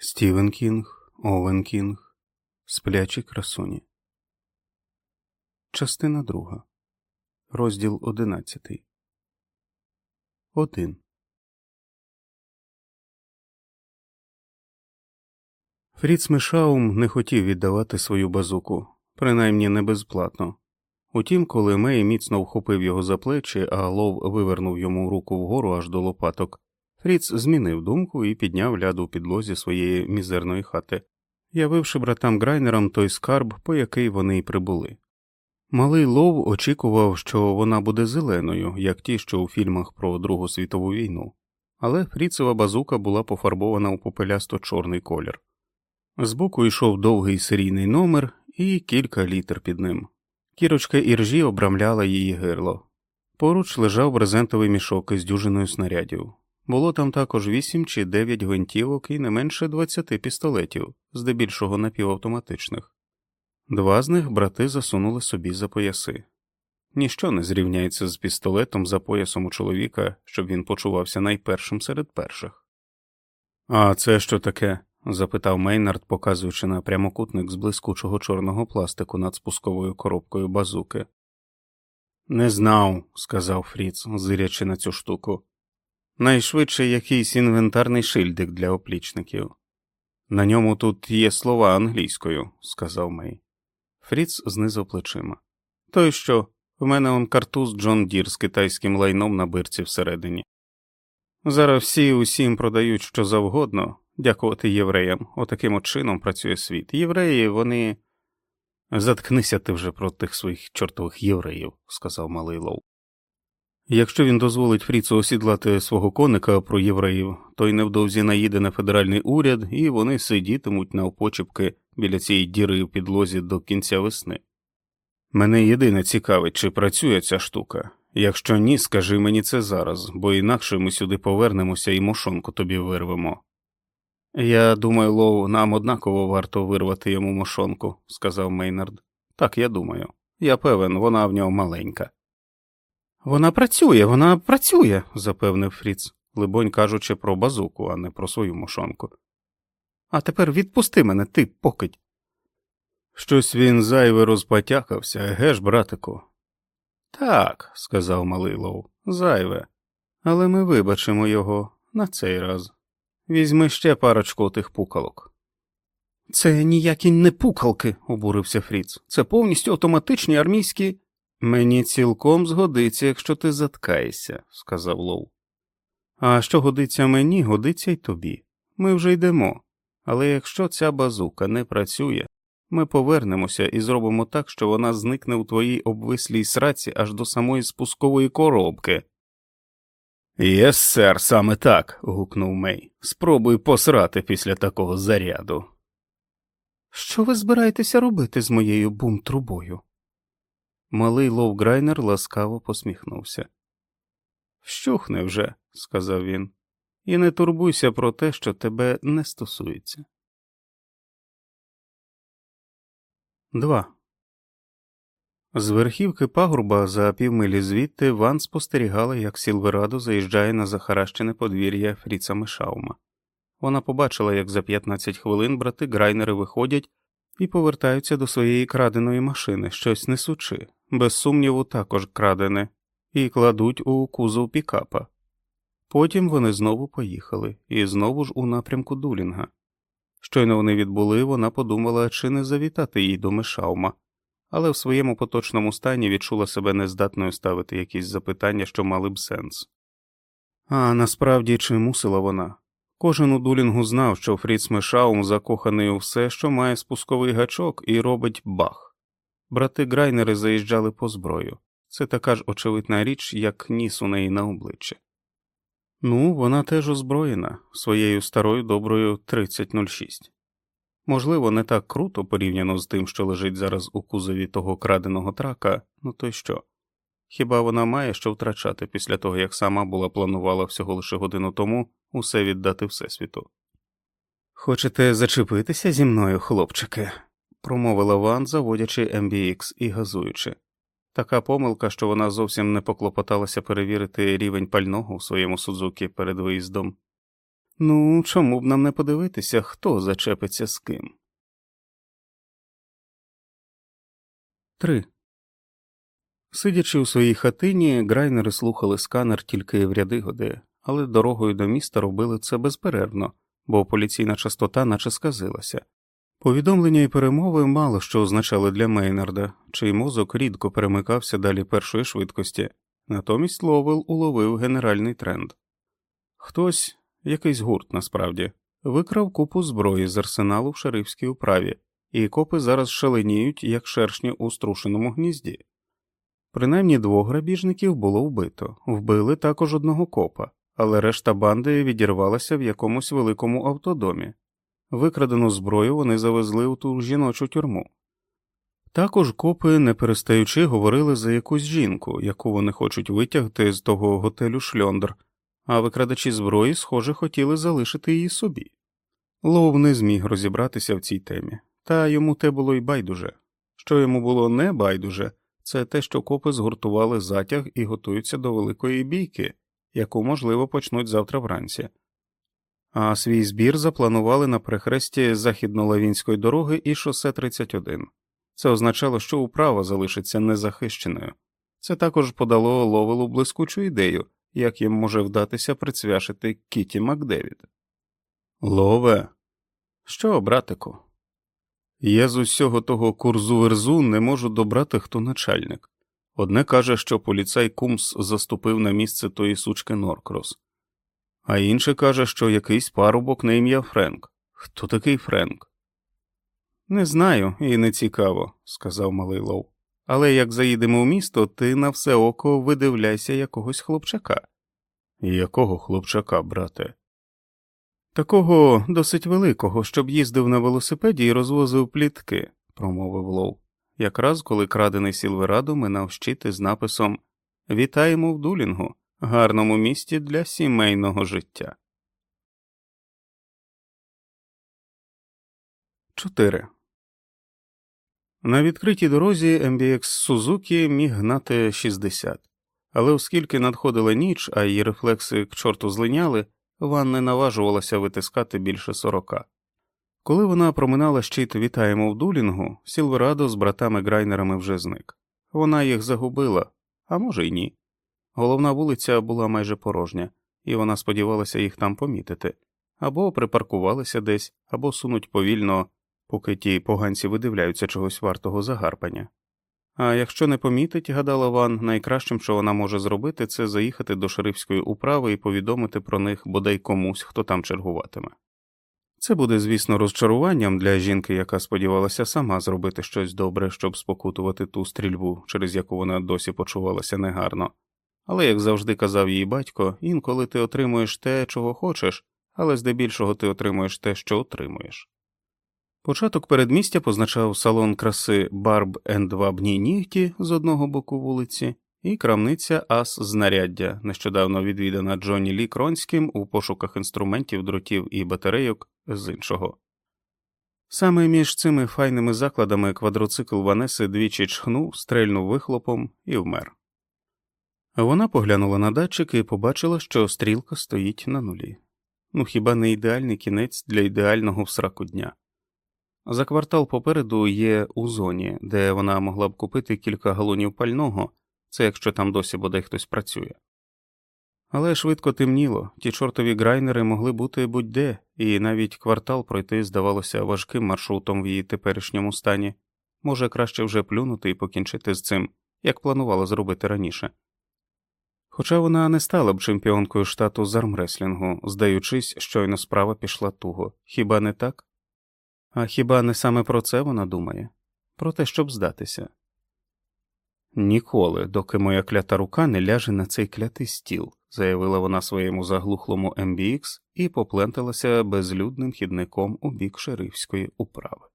Стівен Кінг, Овен Кінг, Сплячі красуні. Частина друга. Розділ одинадцятий. Один. Фріц Мешаум не хотів віддавати свою базуку, принаймні не безплатно. Утім, коли Мей міцно вхопив його за плечі, а лов вивернув йому руку вгору аж до лопаток, Фріц змінив думку і підняв ляду у підлозі своєї мізерної хати, явивши братам Грайнерам той скарб, по який вони й прибули. Малий лов очікував, що вона буде зеленою, як ті, що у фільмах про Другу світову війну, але Фріцева базука була пофарбована у попелясто чорний колір. Збоку йшов довгий серійний номер і кілька літер під ним. Кірочка іржі обрамляла її гирло. Поруч лежав брезентовий мішок із дюжиною снарядів. Було там також вісім чи дев'ять гвинтівок і не менше двадцяти пістолетів, здебільшого напівавтоматичних. Два з них брати засунули собі за пояси. Ніщо не зрівняється з пістолетом за поясом у чоловіка, щоб він почувався найпершим серед перших. А це що таке? запитав Мейнард, показуючи на прямокутник з блискучого чорного пластику над спусковою коробкою базуки. Не знав, сказав Фріц, зирячи на цю штуку. Найшвидше якийсь інвентарний шильдик для оплічників. На ньому тут є слова англійською, сказав Мей. Фріц знизав плечима. То й що? В мене он картуз Джон Дір з китайським лайном на бирці всередині. Зараз всі усім продають що завгодно, дякувати євреям. Отаким от чином працює світ. Євреї, вони. Заткнися ти вже про тих своїх чортових євреїв, сказав малий Лоу. Якщо він дозволить Фріцу осідлати свого коника про євреїв, той невдовзі наїде на федеральний уряд, і вони сидітимуть навпочепки біля цієї діри в підлозі до кінця весни. Мене єдине цікавить, чи працює ця штука. Якщо ні, скажи мені це зараз, бо інакше ми сюди повернемося і мошонку тобі вирвемо. Я думаю, Лоу, нам однаково варто вирвати йому мошонку, сказав Мейнард. Так, я думаю. Я певен, вона в нього маленька. Вона працює, вона працює, запевнив Фріц, либонь кажучи про базуку, а не про свою мошонку. А тепер відпусти мене, ти покидь. Щось він зайве розпотякався, геш, братику. Так, сказав малий Лоу, зайве. Але ми вибачимо його на цей раз. Візьми ще парочку тих пукалок. Це ніякі не пукалки, обурився Фріц. Це повністю автоматичні армійські. Мені цілком згодиться, якщо ти заткаєшся, сказав Лоу. А що годиться мені, годиться й тобі. Ми вже йдемо. Але якщо ця базука не працює, ми повернемося і зробимо так, що вона зникне у твоїй обвислій сраці аж до самої спускової коробки. Yes, sir, саме так. гукнув Мей. Спробуй посрати після такого заряду. Що ви збираєтеся робити з моєю бум-трубою? Малий Ловграйнер ласкаво посміхнувся. Вщухни вже, сказав він, і не турбуйся про те, що тебе не стосується. 2. З верхівки пагорба за півмилі звідти Ван спостерігала, як Сілверадо заїжджає на захаращене подвір'я Фріца Мешаума. Вона побачила, як за 15 хвилин брати грайнери виходять і повертаються до своєї краденої машини, щось несучи, без сумніву, також крадене, і кладуть у кузов пікапа. Потім вони знову поїхали, і знову ж у напрямку Дулінга. Щойно вони відбули, вона подумала, чи не завітати їй до Мешаума, але в своєму поточному стані відчула себе нездатною ставити якісь запитання, що мали б сенс. А насправді чи мусила вона? Кожен у дулінгу знав, що Фріц Мешаум закоханий у все, що має спусковий гачок, і робить бах. Брати грайнери заїжджали по зброю. Це така ж очевидна річ, як ніс у неї на обличчі. Ну, вона теж озброєна своєю старою доброю 3006. Можливо, не так круто порівняно з тим, що лежить зараз у кузові того краденого трака, ну то й що? Хіба вона має що втрачати після того, як сама була планувала всього лише годину тому усе віддати Всесвіту? Хочете зачепитися зі мною, хлопчики? промовила Ван, заводячи MBX і газуючи. Така помилка, що вона зовсім не поклопоталася перевірити рівень пального у своєму Сузукі перед виїздом. Ну, чому б нам не подивитися, хто зачепиться з ким? 3. Сидячи у своїй хатині, грайнери слухали сканер тільки в ряди годи, але дорогою до міста робили це безперервно, бо поліційна частота наче сказилася. Повідомлення і перемови мало що означали для Мейнарда, чий мозок рідко перемикався далі першої швидкості, натомість Ловел уловив генеральний тренд. Хтось, якийсь гурт насправді, викрав купу зброї з арсеналу в шерифській управі, і копи зараз шаленіють, як шершні у струшеному гнізді. Принаймні двох грабіжників було вбито, вбили також одного копа, але решта банди відірвалася в якомусь великому автодомі. Викрадену зброю вони завезли у ту жіночу тюрму. Також копи, не перестаючи, говорили за якусь жінку, яку вони хочуть витягти з того готелю шльондр, а викрадачі зброї, схоже, хотіли залишити її собі. Лов не зміг розібратися в цій темі, та йому те було й байдуже. Що йому було не байдуже, це те, що копи згуртували затяг і готуються до великої бійки, яку, можливо, почнуть завтра вранці. А свій збір запланували на перехресті західно-лавінської дороги і шосе 31. Це означало, що управа залишиться незахищеною. Це також подало ловелу блискучу ідею, як їм може вдатися прицвяшити Кіті Макдевід. Лове, що, братику? Я з усього того курзу верзу не можу добрати, хто начальник. Одне каже, що поліцай Кумс заступив на місце тої сучки Норкрос, а інше каже, що якийсь парубок на ім'я Френк. Хто такий Френк? Не знаю і не цікаво, сказав малий Лоу. Але як заїдемо в місто, ти на все око видивляйся якогось хлопчака. Якого хлопчака, брате? Такого досить великого, щоб їздив на велосипеді і розвозив плітки, промовив Лоу, якраз коли крадений Сілверадо минав щити з написом Вітаємо в Дулінгу, гарному місті для сімейного життя. 4. На відкритій дорозі MBX Сузукі міг гнати 60, але оскільки надходила ніч, а її рефлекси к чорту злиняли, Ван не наважувалася витискати більше 40. Коли вона проминала щит вітаємо в дулінгу, Сілверадо з братами грайнерами вже зник. Вона їх загубила, а може й ні. Головна вулиця була майже порожня, і вона сподівалася їх там помітити або припаркувалися десь, або сунуть повільно поки ті поганці видивляються чогось вартого загарпання. А якщо не помітить, гадала Ван, найкращим, що вона може зробити, це заїхати до шерифської управи і повідомити про них бодай комусь, хто там чергуватиме. Це буде, звісно, розчаруванням для жінки, яка сподівалася сама зробити щось добре, щоб спокутувати ту стрільбу, через яку вона досі почувалася негарно. Але, як завжди казав її батько, інколи ти отримуєш те, чого хочеш, але здебільшого ти отримуєш те, що отримуєш. Початок передмістя позначав салон краси Барб енд Вабні нігті з одного боку вулиці, і крамниця Ас знаряддя, нещодавно відвідана Джонні Лі Кронським у пошуках інструментів, дротів і батарейок з іншого. Саме між цими файними закладами квадроцикл Ванеси двічі чхнув, стрельнув вихлопом і вмер. Вона поглянула на датчик і побачила, що стрілка стоїть на нулі. Ну хіба не ідеальний кінець для ідеального всраку дня? За квартал попереду є у зоні, де вона могла б купити кілька галонів пального, це якщо там досі бодай хтось працює. Але швидко темніло, ті чортові грайнери могли бути будь-де, і навіть квартал пройти здавалося важким маршрутом в її теперішньому стані, може краще вже плюнути і покінчити з цим, як планувала зробити раніше. Хоча вона не стала б чемпіонкою штату з армреслінгу, здаючись, щойно справа пішла туго, хіба не так? А хіба не саме про це вона думає? Про те, щоб здатися? Ніколи, доки моя клята рука не ляже на цей клятий стіл, заявила вона своєму заглухлому MBX і попленталася безлюдним хідником у бік шерифської управи.